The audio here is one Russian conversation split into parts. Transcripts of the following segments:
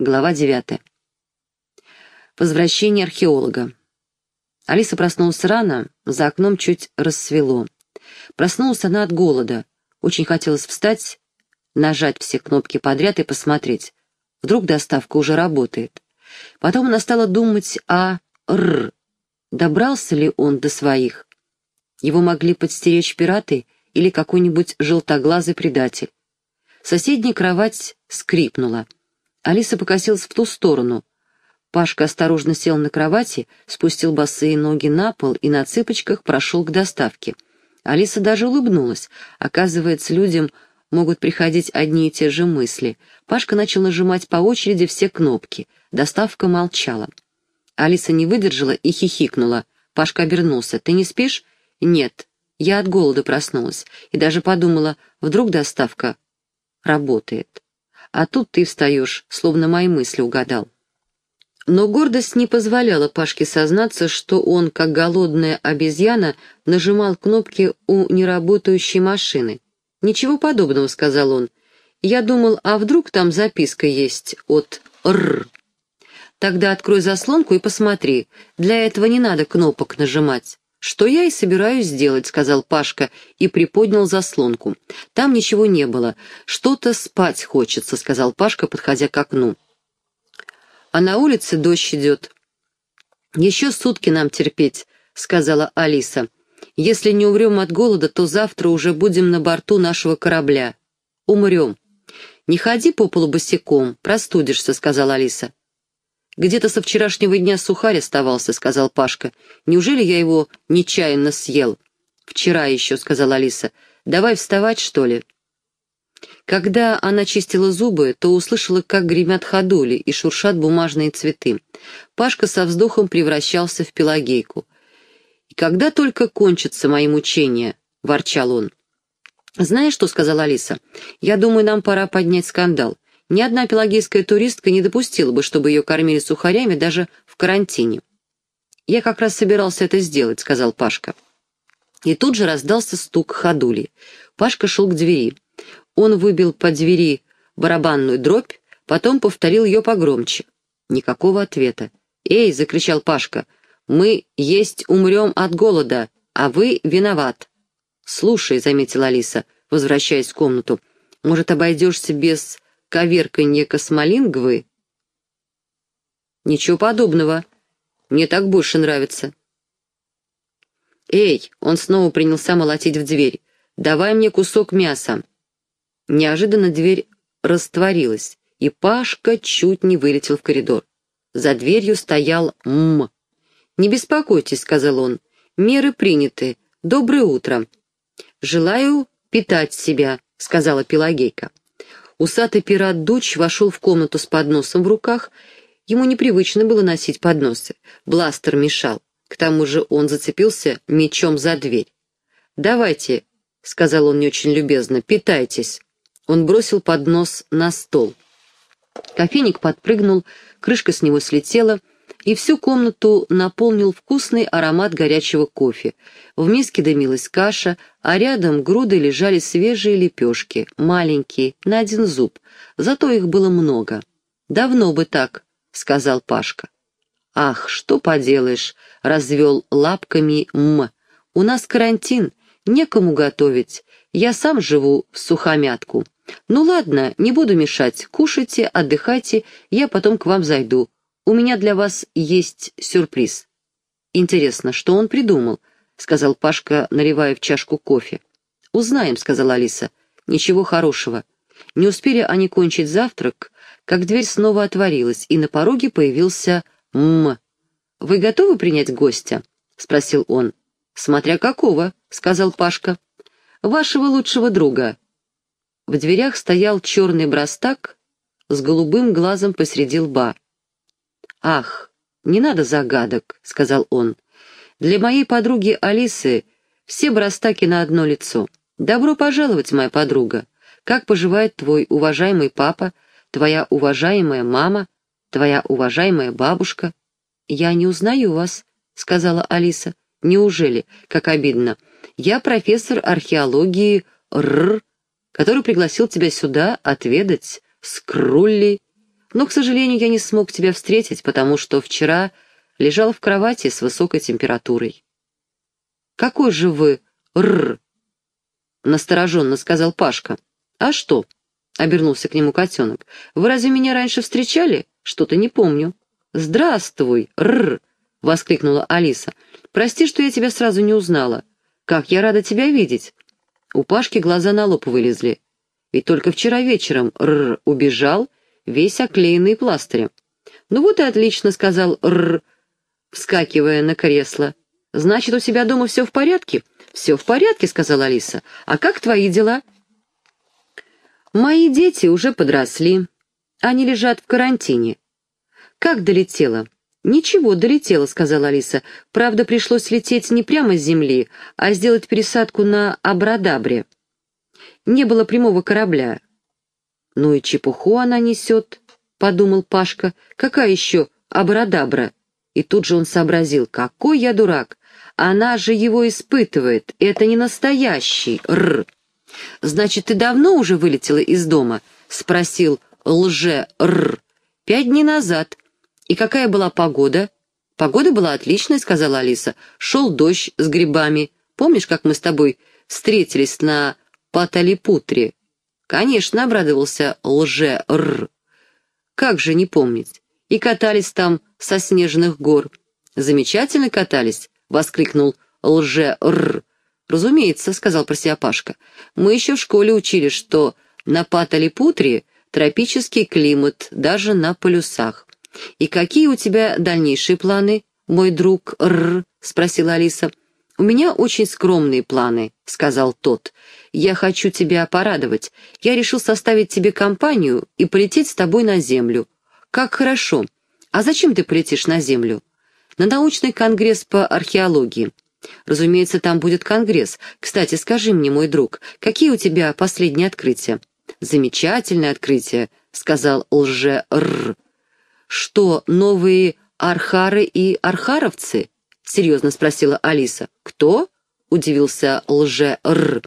Глава девятая. Возвращение археолога. Алиса проснулась рано, за окном чуть рассвело. Проснулась она от голода. Очень хотелось встать, нажать все кнопки подряд и посмотреть. Вдруг доставка уже работает. Потом она стала думать о «р». Добрался ли он до своих? Его могли подстеречь пираты или какой-нибудь желтоглазый предатель. Соседняя кровать скрипнула. Алиса покосилась в ту сторону. Пашка осторожно сел на кровати, спустил босые ноги на пол и на цыпочках прошел к доставке. Алиса даже улыбнулась. Оказывается, людям могут приходить одни и те же мысли. Пашка начал нажимать по очереди все кнопки. Доставка молчала. Алиса не выдержала и хихикнула. Пашка обернулся. «Ты не спишь?» «Нет. Я от голода проснулась. И даже подумала, вдруг доставка работает. А тут ты встаешь, словно мои мысли угадал». Но гордость не позволяла Пашке сознаться, что он, как голодная обезьяна, нажимал кнопки у неработающей машины. «Ничего подобного», — сказал он. «Я думал, а вдруг там записка есть от «р». Тогда открой заслонку и посмотри. Для этого не надо кнопок нажимать». «Что я и собираюсь сделать», — сказал Пашка и приподнял заслонку. Там ничего не было. «Что-то спать хочется», — сказал Пашка, подходя к окну а на улице дождь идет. «Еще сутки нам терпеть», — сказала Алиса. «Если не умрем от голода, то завтра уже будем на борту нашего корабля. Умрем». «Не ходи по полу босиком, простудишься», — сказала Алиса. «Где-то со вчерашнего дня сухарь оставался», — сказал Пашка. «Неужели я его нечаянно съел?» «Вчера еще», — сказала Алиса. «Давай вставать, что ли?» Когда она чистила зубы, то услышала, как гремят ходули и шуршат бумажные цветы. Пашка со вздохом превращался в пелагейку. «И когда только кончатся мои мучения?» — ворчал он. «Знаешь что?» — сказала Алиса. «Я думаю, нам пора поднять скандал. Ни одна пелагейская туристка не допустила бы, чтобы ее кормили сухарями даже в карантине». «Я как раз собирался это сделать», — сказал Пашка. И тут же раздался стук ходулей. Пашка шел к двери. Он выбил по двери барабанную дробь, потом повторил ее погромче. Никакого ответа. «Эй!» — закричал Пашка. «Мы есть умрем от голода, а вы виноват». «Слушай», — заметила Алиса, возвращаясь в комнату, «может, обойдешься без коверканья космолингвы?» «Ничего подобного. Мне так больше нравится». «Эй!» — он снова принялся молотить в дверь. «Давай мне кусок мяса». Неожиданно дверь растворилась, и Пашка чуть не вылетел в коридор. За дверью стоял М. «Не беспокойтесь», — сказал он, — «меры приняты. Доброе утро». «Желаю питать себя», — сказала Пелагейка. Усатый пират Дуч вошел в комнату с подносом в руках. Ему непривычно было носить подносы. Бластер мешал. К тому же он зацепился мечом за дверь. «Давайте», — сказал он не очень любезно, — «питайтесь». Он бросил поднос на стол. Кофейник подпрыгнул, крышка с него слетела, и всю комнату наполнил вкусный аромат горячего кофе. В миске дымилась каша, а рядом грудой лежали свежие лепешки, маленькие, на один зуб, зато их было много. «Давно бы так», — сказал Пашка. «Ах, что поделаешь», — развел лапками М. «У нас карантин, некому готовить. Я сам живу в сухомятку. «Ну ладно, не буду мешать. Кушайте, отдыхайте, я потом к вам зайду. У меня для вас есть сюрприз». «Интересно, что он придумал?» — сказал Пашка, наливая в чашку кофе. «Узнаем», — сказала Алиса. «Ничего хорошего». Не успели они кончить завтрак, как дверь снова отворилась, и на пороге появился М. «Вы готовы принять гостя?» — спросил он. «Смотря какого», — сказал Пашка. «Вашего лучшего друга, в дверях стоял черный брастак с голубым глазом посреди лба. «Ах, не надо загадок», — сказал он. «Для моей подруги Алисы все брастаки на одно лицо. Добро пожаловать, моя подруга. Как поживает твой уважаемый папа, твоя уважаемая мама, твоя уважаемая бабушка?» «Я не узнаю вас», — сказала Алиса. «Неужели? Как обидно. Я профессор археологии Р который пригласил тебя сюда отведать скрулли. Но, к сожалению, я не смог тебя встретить, потому что вчера лежал в кровати с высокой температурой. «Какой же вы р?» — настороженно сказал Пашка. «А что?» — обернулся к нему котенок. «Вы разве меня раньше встречали? Что-то не помню». «Здравствуй, р!» — воскликнула Алиса. «Прости, что я тебя сразу не узнала. Как я рада тебя видеть!» У Пашки глаза на лоб вылезли. Ведь только вчера вечером р убежал, весь оклеенный пластырем. «Ну вот и отлично», — сказал р, вскакивая на кресло. «Значит, у тебя дома все в порядке?» «Все в порядке», — сказала Алиса. «А как твои дела?» «Мои дети уже подросли. Они лежат в карантине». «Как долетела?» «Ничего, долетела», — сказала Алиса. «Правда, пришлось лететь не прямо с земли, а сделать пересадку на Абрадабре. Не было прямого корабля». «Ну и чепуху она несет», — подумал Пашка. «Какая еще Абрадабра?» И тут же он сообразил, какой я дурак. Она же его испытывает. Это не настоящий р. «Значит, ты давно уже вылетела из дома?» — спросил лже-р. «Пять дней назад. И какая была погода?» «Погода была отличная», — сказала Алиса. «Шел дождь с грибами. Помнишь, как мы с тобой встретились на Паталипутре?» «Конечно», — обрадовался лже-р. «Как же не помнить? И катались там со снежных гор. Замечательно катались. — воскликнул лже-р. «Разумеется», — сказал про себя Пашка. «Мы еще в школе учили, что на Паталипутре тропический климат, даже на полюсах. И какие у тебя дальнейшие планы, мой друг Р?» — спросила Алиса. «У меня очень скромные планы», — сказал тот. «Я хочу тебя порадовать. Я решил составить тебе компанию и полететь с тобой на Землю». «Как хорошо. А зачем ты полетишь на Землю?» на научный конгресс по археологии. Разумеется, там будет конгресс. Кстати, скажи мне, мой друг, какие у тебя последние открытия? Замечательное открытие, сказал лже-р. Что, новые архары и архаровцы? Серьезно спросила Алиса. Кто? Удивился лже-р.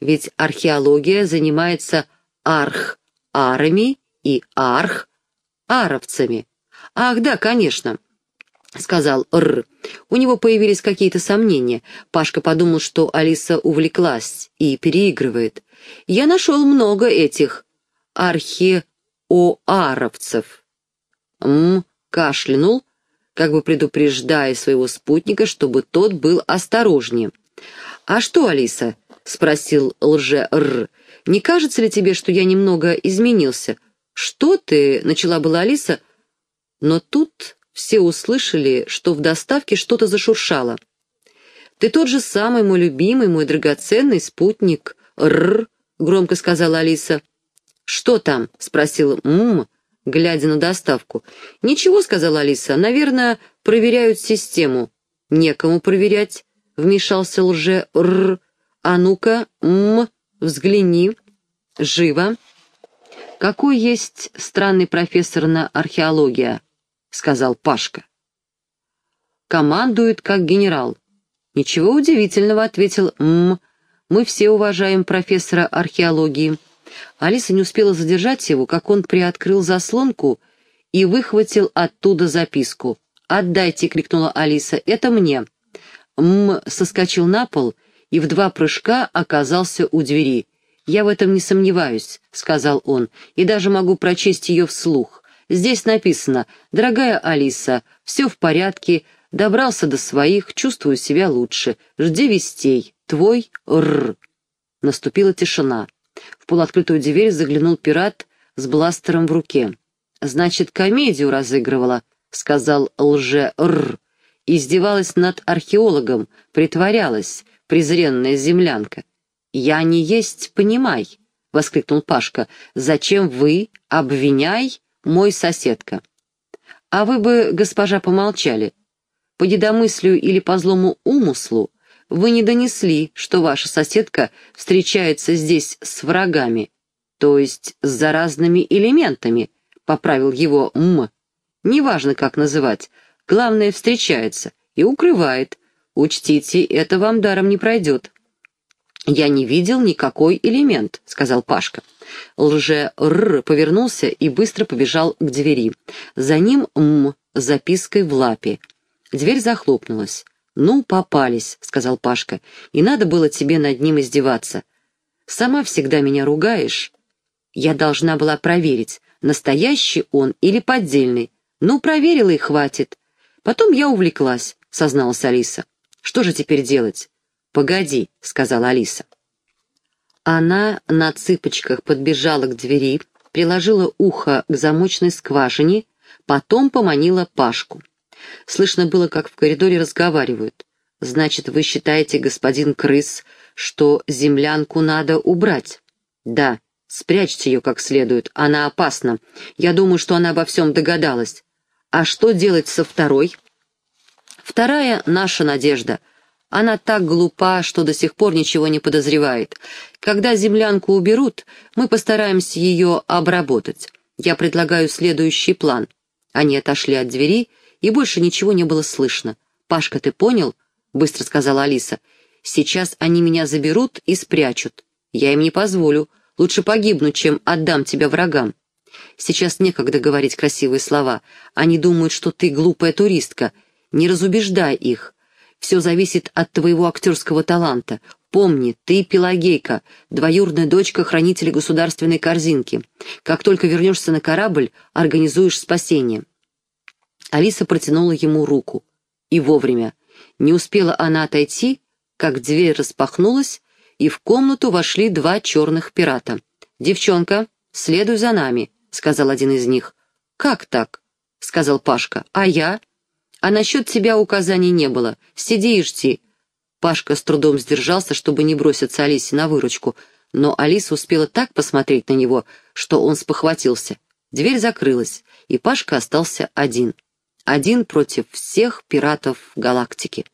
Ведь археология занимается арх-арами и арх-аровцами. Ах, да, конечно. — сказал Р. У него появились какие-то сомнения. Пашка подумал, что Алиса увлеклась и переигрывает. «Я нашел много этих археоаровцев». М кашлянул, как бы предупреждая своего спутника, чтобы тот был осторожнее. «А что, Алиса?» — спросил лже-р. «Не кажется ли тебе, что я немного изменился?» «Что ты?» — начала была Алиса, но тут все услышали, что в доставке что-то зашуршало. «Ты тот же самый, мой любимый, мой драгоценный спутник, Р», — громко сказала Алиса. «Что там?» — спросил Мум, глядя на доставку. «Ничего», — сказала Алиса, — «наверное, проверяют систему». «Некому проверять», — вмешался лже-р. «А ну-ка, М, взгляни. Живо». «Какой есть странный профессор на археология?» сказал Пашка. «Командует как генерал». «Ничего удивительного», — ответил М. «Мы все уважаем профессора археологии». Алиса не успела задержать его, как он приоткрыл заслонку и выхватил оттуда записку. «Отдайте!» — крикнула Алиса. «Это мне!» М соскочил на пол и в два прыжка оказался у двери. «Я в этом не сомневаюсь», — сказал он, — «и даже могу прочесть ее вслух. Здесь написано «Дорогая Алиса, все в порядке, добрался до своих, чувствую себя лучше, жди вестей, твой Р». Наступила тишина. В полуоткрытую дверь заглянул пират с бластером в руке. «Значит, комедию разыгрывала», — сказал лже-р. Издевалась над археологом, притворялась, презренная землянка. «Я не есть, понимай», — воскликнул Пашка. «Зачем вы, обвиняй, мой соседка. А вы бы, госпожа, помолчали. По недомыслию или по злому умыслу вы не донесли, что ваша соседка встречается здесь с врагами, то есть с заразными элементами, поправил его М. Неважно, как называть, главное, встречается и укрывает. Учтите, это вам даром не пройдет. «Я не видел никакой элемент», — сказал Пашка. Лже-р повернулся и быстро побежал к двери. За ним м с запиской в лапе. Дверь захлопнулась. «Ну, попались», — сказал Пашка, — «и надо было тебе над ним издеваться. Сама всегда меня ругаешь. Я должна была проверить, настоящий он или поддельный. Ну, проверила и хватит. Потом я увлеклась», — созналась Алиса. «Что же теперь делать?» «Погоди», — сказала Алиса. Она на цыпочках подбежала к двери, приложила ухо к замочной скважине, потом поманила Пашку. Слышно было, как в коридоре разговаривают. «Значит, вы считаете, господин крыс, что землянку надо убрать?» «Да, спрячьте ее как следует, она опасна. Я думаю, что она обо всем догадалась. А что делать со второй?» «Вторая — наша надежда», она так глупа, что до сих пор ничего не подозревает. Когда землянку уберут, мы постараемся ее обработать. Я предлагаю следующий план. Они отошли от двери, и больше ничего не было слышно. «Пашка, ты понял?» — быстро сказала Алиса. «Сейчас они меня заберут и спрячут. Я им не позволю. Лучше погибну, чем отдам тебя врагам». Сейчас некогда говорить красивые слова. Они думают, что ты глупая туристка. Не разубеждай их. Все зависит от твоего актерского таланта. Помни, ты Пелагейка, двоюродная дочка хранителя государственной корзинки. Как только вернешься на корабль, организуешь спасение». Алиса протянула ему руку. И вовремя. Не успела она отойти, как дверь распахнулась, и в комнату вошли два черных пирата. «Девчонка, следуй за нами», — сказал один из них. «Как так?» — сказал Пашка. «А я?» А насчет тебя указаний не было. Сиди и жди». Пашка с трудом сдержался, чтобы не броситься Алисе на выручку, но Алиса успела так посмотреть на него, что он спохватился. Дверь закрылась, и Пашка остался один. Один против всех пиратов галактики.